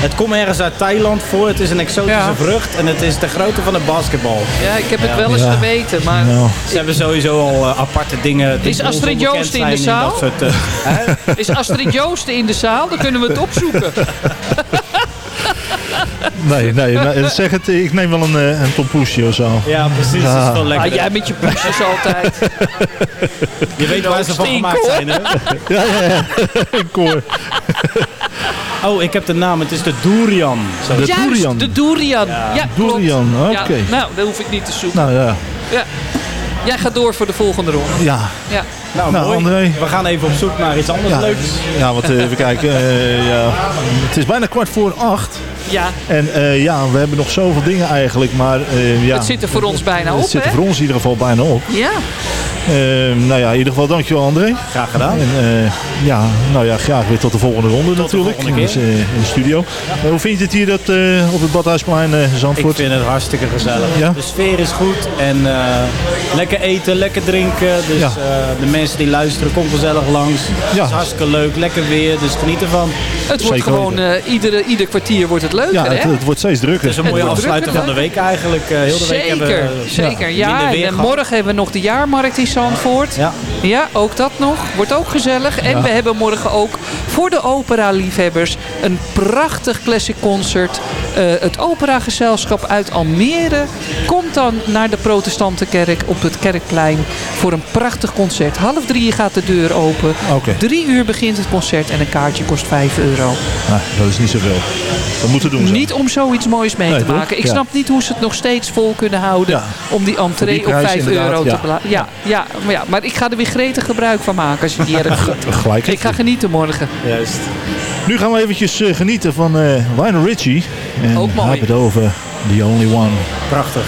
het komt ergens uit Thailand voor. Het is een exotische Ja. vrucht. En het is de grootte van een basketbal. Ja, ik heb het Ja. wel eens Ja. geweten, maar... Nou, Ze hebben sowieso al eh, aparte dingen. Is Astrid Joost in de zaal? soort, eh? (laughs) Is Astrid Joosten in de zaal? Dan kunnen we het opzoeken. (laughs) nee, nee, nee, zeg het, ik neem wel een, eh, een tompoesje of zo. Ja, precies. Ja. Dat is wel lekker. Ah, jij met je poesjes altijd. Je weet waar ze van gemaakt zijn, hè? Ja, ja, ja. Een koor. Oh, ik heb de naam. Het is de Durian. Zo. De Juist, durian. de durian. Ja. Durian, oké. Ja, nou, dat hoef ik niet te zoeken. Nou ja, Ja. Jij gaat door voor de volgende ronde. ja. Ja. Nou, Nou, mooi. André. We gaan even op zoek naar iets anders Ja, leuks. ja wat, eh, even kijken. eh, ja. Het is bijna kwart voor acht. Ja, En eh, ja, we hebben nog zoveel dingen eigenlijk, maar eh, ja. het zit er voor ons bijna Het op, zit er voor ons in ieder geval bijna op. Ja. Eh, nou ja, in ieder geval dankjewel André. Graag gedaan. En eh, ja, nou ja, graag weer tot de volgende ronde natuurlijk. volgende keer. Dus, eh, in de studio. Eh, hoe vind je het hier dat, eh, op het Badhuisplein eh Ik Zandvoort? vind het hartstikke gezellig. Ja? De sfeer is goed en eh, lekker eten, lekker drinken. Dus Ja. eh, de mensen die luisteren, kom gezellig langs. Het Ja. is hartstikke leuk, lekker weer, dus geniet ervan. Het wordt Zeker gewoon, eh, iedere, ieder kwartier wordt het leuker, ja, het, hè? het wordt steeds drukker. Het is een mooie afsluiter van de week eigenlijk. Eh, heel de week hebben Zeker, we zeker. Ja. ja, ook dat nog. Wordt ook gezellig. En we hebben morgen ook voor de opera-liefhebbers een prachtig classic concert. Uh, het operagezelschap uit Almere komt dan naar de protestante kerk op het Kerkplein voor een prachtig concert. Half drie gaat de deur open. Drie uur begint het concert en een kaartje kost vijf euro. Nou, dat is niet zoveel. Dat moeten doen. Niet om zoiets moois mee te maken. Ik snap niet hoe ze het nog steeds vol kunnen houden om die entree op vijf euro te plaatsen. ja. ja. Maar, ja, maar ik ga er weer gretig gebruik van maken als je die hebt. (laughs) Gelijk. Ik ga genieten morgen. Juist. Nu gaan we eventjes eh, genieten van eh, uh, Lionel Richie. En Ook over The Only One. Prachtig.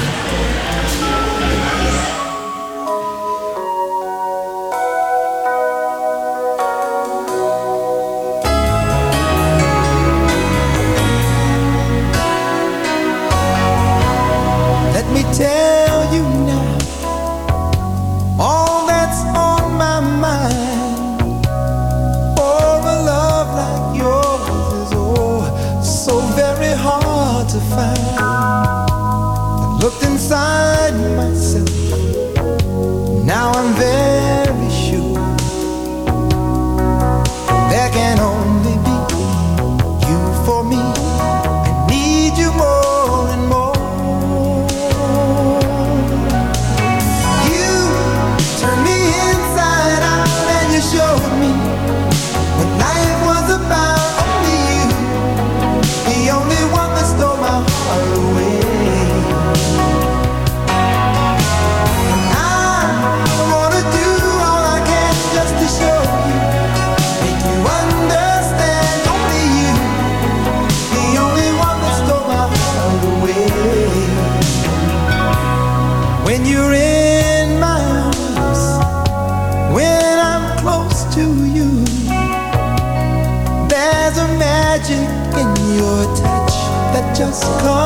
Come.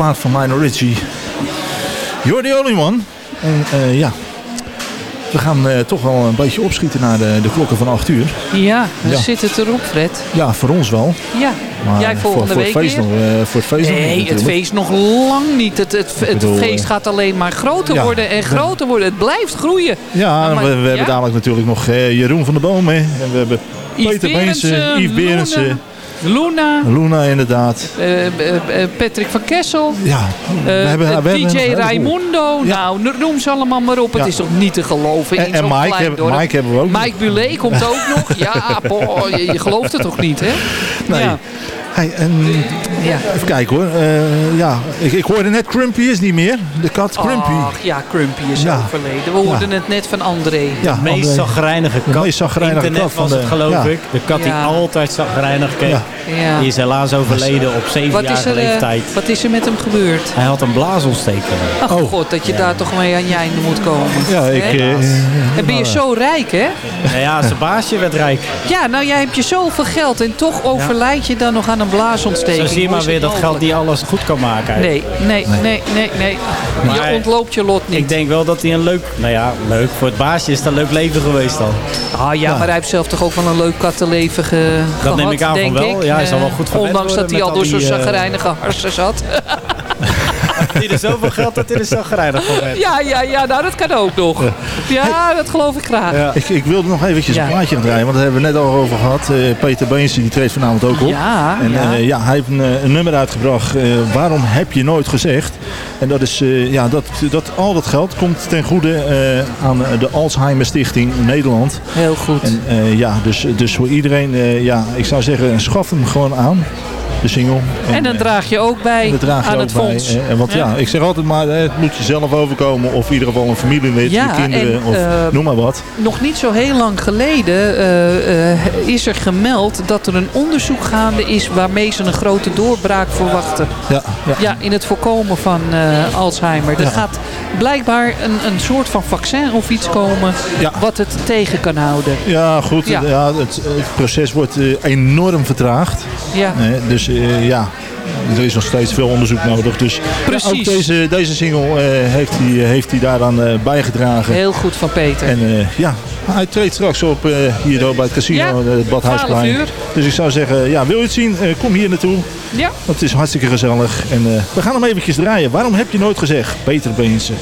plaat van Lionel Richie. You're the only one. En eh, ja, we gaan eh, toch wel een beetje opschieten naar de, de klokken van 8 uur. Ja, we zitten erop, Fred. Ja, voor ons wel. Ja, eh, voor, het feest? Nog, uh, voor het feest nee, het feest nog lang niet. Het, het, het feest gaat alleen maar groter worden en groter worden. Het blijft groeien. Ja, nou, we, we hebben dadelijk natuurlijk nog Jeroen van de Boom. En we hebben Peter Beensen, Yves Berensen. Luna, Luna inderdaad. eh, Patrick van Kessel. Ja, we hebben- we DJ. Raimundo. Nou, no- noem ze allemaal maar op. Het is toch niet te geloven in En- en zo'n Mike klein dorp. Mike hebben we ook. Mike Bulet komt ook (laughs) nog. Ja, je, je gelooft het toch niet, hè? Nee. Ja. Hey, en, Ja. Even kijken hoor. Eh, ja, ik, ik hoorde net Crumpy is niet meer. De kat Crumpy. Ach ja, Crumpy is Ja. overleden. We hoorden het net van André. Ja, De meest zagrijnige De kat meest op zagrijnige kat van was het de- geloof ja. ik. De kat die altijd zagrijnig keek. Ja. Ja. Die is helaas overleden op Wat is, zevenjarige er, eh, leeftijd. wat is er met hem gebeurd? Hij had een blaasontsteking. Ach god, dat je daar toch mee aan je einde moet komen. Ja, ik, Hè? eh, en ben je zo rijk, hè? Nou ja, zijn baasje werd rijk. Ja, nou jij hebt je zoveel geld en toch overlijd je dan nog aan een blaasontsteking. Zo zie je maar weer dat geld niet alles goed kan maken. Nee, nee, nee, nee, nee. Maar- je ontloopt je lot niet. Ik denk wel dat hij een leuk, nou ja, leuk. Voor het baasje is het een leuk leven geweest dan. Ah ja, maar hij heeft zelf toch ook wel een leuk kattenleven ge Dat neem gehad, ik aan van wel. ik. Ja, hij zal wel Eh, goed verwend Ondanks dat hij al door al zo'n die, eh, zagrijnige harsen zat. Hij er zoveel geld dat hij er zagrijnig voor werd. ja, ja, ja, nou dat kan ook nog. Ja, dat geloof ik graag. Ik, ik wilde nog eventjes Ja. een plaatje gaan draaien, want daar hebben we net al over gehad. Eh, Peter Beense die treedt vanavond ook op. Ja, en ja. eh, ja, hij heeft een, eh, een nummer uitgebracht. eh, waarom heb je nooit gezegd? En dat is, eh, ja, dat, dat, al dat geld komt ten goede eh, aan de Alzheimer Stichting Nederland. Heel goed. En eh, ja, dus, dus voor iedereen, eh, ja, ik zou zeggen, schaf hem gewoon aan. De single. En dan draag je ook bij je aan ook het bij, fonds. eh, en want ja. ik zeg altijd maar, eh, het moet je zelf overkomen. Of in ieder geval een familielid, Ja, je kinderen, en, of eh, noem maar wat. Nog niet zo heel lang geleden eh, eh, is er gemeld dat er een onderzoek gaande is waarmee ze een grote doorbraak verwachten. Ja, ja. Ja, in het voorkomen van eh, Alzheimer. Er Ja. gaat blijkbaar een, een soort van vaccin of iets komen wat het tegen kan houden. Ja, goed. Ja. Het, het proces wordt eh, enorm vertraagd. Ja. Eh, dus eh, ja, er is nog steeds veel onderzoek nodig. Dus Precies. ook deze, deze single eh, heeft, hij, heeft hij daaraan eh, bijgedragen. Heel goed van Peter. En eh, ja, hij treedt straks op eh, hier bij het casino, Ja, eh, het Badhuisplein. 12 uur. Dus ik zou zeggen, ja, wil je het zien? Eh, kom hier naartoe. Ja. Want het is hartstikke gezellig. En eh, we gaan hem eventjes draaien. Waarom heb je nooit gezegd? Peter Beense.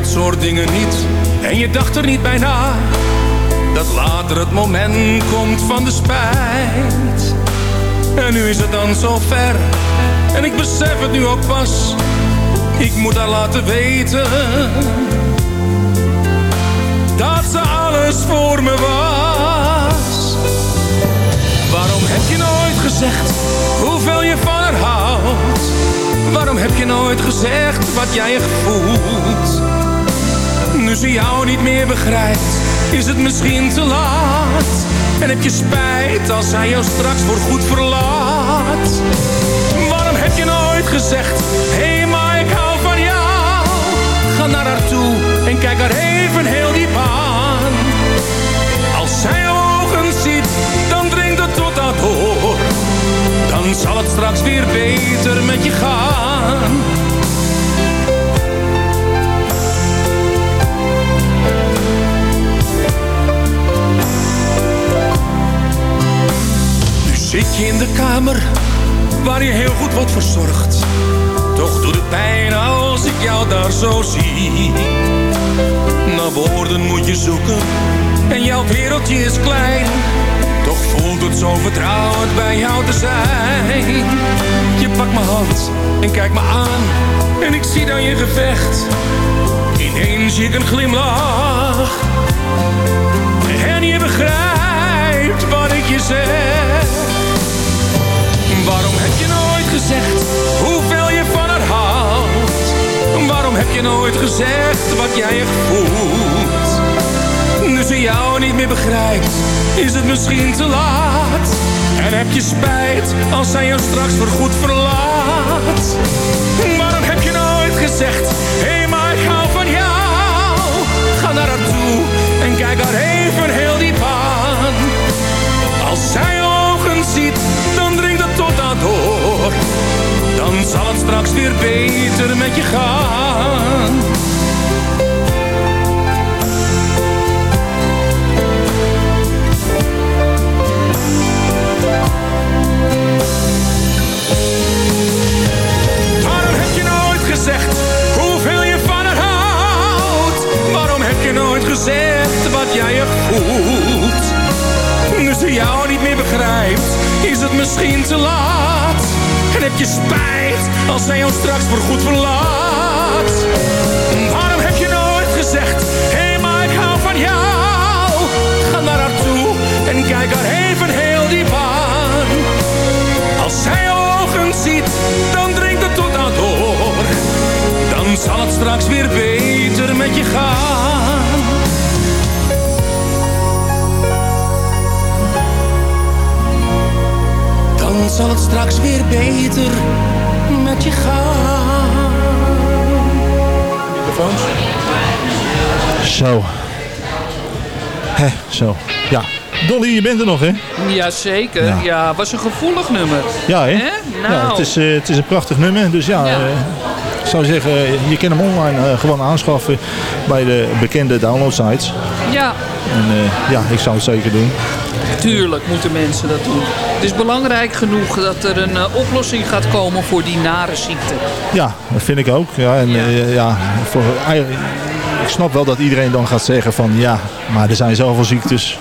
Dat soort dingen niet en je dacht er niet bij na. Dat later het moment komt van de spijt. En nu is het dan zo ver en ik besef het nu ook pas. Ik moet haar laten weten dat ze alles voor me was. Waarom heb je nooit gezegd hoeveel je van haar houdt? Waarom heb je nooit gezegd wat jij echt voelt? Nu ze jou niet meer begrijpt, is het misschien te laat. En heb je spijt als zij jou straks voor goed verlaat? Waarom heb je nooit gezegd, hé hey, maar ik hou van jou? Ga naar haar toe en kijk haar even heel diep aan. Als zij jouw ogen ziet, dan dringt het tot haar door. Dan zal het straks weer beter met je gaan. Zit je in de kamer waar je heel goed wordt verzorgd. Toch doet het pijn als ik jou daar zo zie. Naar woorden moet je zoeken en jouw wereldje is klein. Toch voelt het zo vertrouwend bij jou te zijn. Je pakt mijn hand en kijkt me aan en ik zie dan je gevecht. Ineens zie ik een glimlach en je begrijpt wat ik je zeg. Waarom heb je nooit gezegd hoeveel je van haar houdt? Waarom heb je nooit gezegd wat jij echt voelt? Nu ze jou niet meer begrijpt, is het misschien te laat. En heb je spijt als zij jou straks voorgoed verlaat. Waarom heb je nooit gezegd, hey, Zal het straks weer beter met je gaan. Beter met je gaan. Microfoons? Zo. Hè, zo. Ja. Dolly, je bent er nog, hè? Jazeker, ja. ja, was een gevoelig nummer. Ja, hè? Nou. Ja, het, is, eh, het is een prachtig nummer. Dus ja, Ja. eh, ik zou zeggen, je kan hem online eh, gewoon aanschaffen bij de bekende downloadsites. Ja, En eh, ja, ik zou het zeker doen. tuurlijk moeten mensen dat doen. Het is belangrijk genoeg dat er een eh, oplossing gaat komen voor die nare ziekte. Ja, dat vind ik ook. Ja, en, eh, ja, voor, eigenlijk- ik snap wel dat iedereen dan gaat zeggen van ja, maar er zijn zoveel ziektes.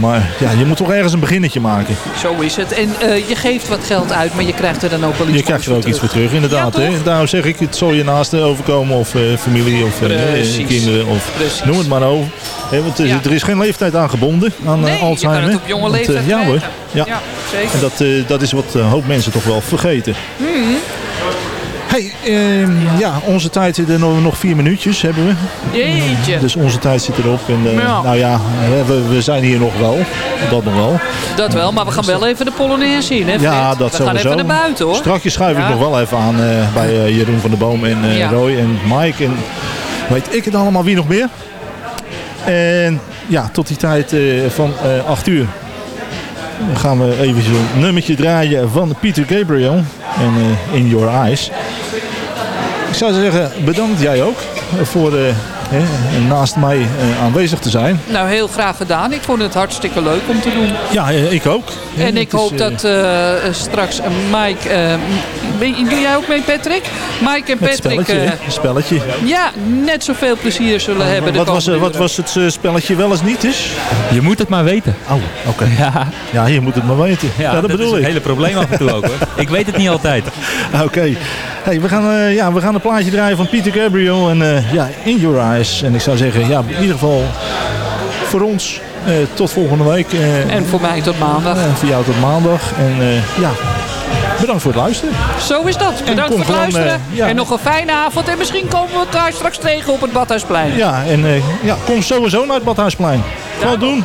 Maar ja, je moet toch ergens een beginnetje maken. Zo is het. En eh, je geeft wat geld uit, maar je krijgt er dan ook wel iets Je krijgt er ook iets voor terug, inderdaad. Ja, hè? toch? Daarom zeg ik, het zal je naasten overkomen of eh, familie of eh, kinderen of Precies. noem het maar over. Want er, is- Ja. er is geen leeftijd aan gebonden aan Nee, eh, kan Alzheimer. het op jonge Want, eh, leeftijd ja hoor. Ja. Ja, zeker. En dat, eh, dat is wat een hoop mensen toch wel vergeten. Mhm. Hey, ehm, ja, onze tijd zit er nog, nog vier minuutjes hebben we. Jeetje. Dus onze tijd zit erop. En, Ja. Nou ja, we, we zijn hier nog wel. Dat nog wel. Dat wel, maar we gaan wel even de Polonaise in, hè Ja, Fred? dat We sowieso. gaan even naar buiten, hoor. Strakjes schuif ik nog wel even aan bij Jeroen van der Boom en. Roy en Mike en weet ik het allemaal wie nog meer. En ja, tot die tijd eh, van eh 8 uur gaan we even zo'n nummertje draaien van Peter Gabriel en eh, In Your Eyes. Ik zou zeggen, bedankt jij ook voor eh, hè, naast mij eh, aanwezig te zijn. Nou, heel graag gedaan. Ik vond het hartstikke leuk om te doen. Ja, eh, ik ook. En ik is, hoop eh, dat straks Mike... eh, ben- doe jij ook mee, Patrick? Mike en Patrick... spelletje, eh, spelletje. ja, net zoveel plezier zullen hebben. de Wat was, wat was het spelletje wel eens niet is? Je moet het maar weten. Oh, oké. Ja. Ja, je moet het maar weten. Ja, dat, bedoel is ik. het hele probleem af en toe ook hoor. Ik weet het niet altijd. (laughs) Oké. Hey, we, gaan, eh, ja, we gaan een plaatje draaien van Peter Gabriel en eh, ja, In Your Eyes. En ik zou zeggen, ja, in ieder geval voor ons eh, tot volgende week. En voor mij tot maandag. En voor jou tot maandag. En ja, bedankt voor het luisteren. Zo is dat. Bedankt voor het luisteren. ja. En nog een fijne avond. En misschien komen we elkaar straks tegen op het Badhuisplein. Ja, en ja, kom sowieso naar het Badhuisplein. Gewoon doen.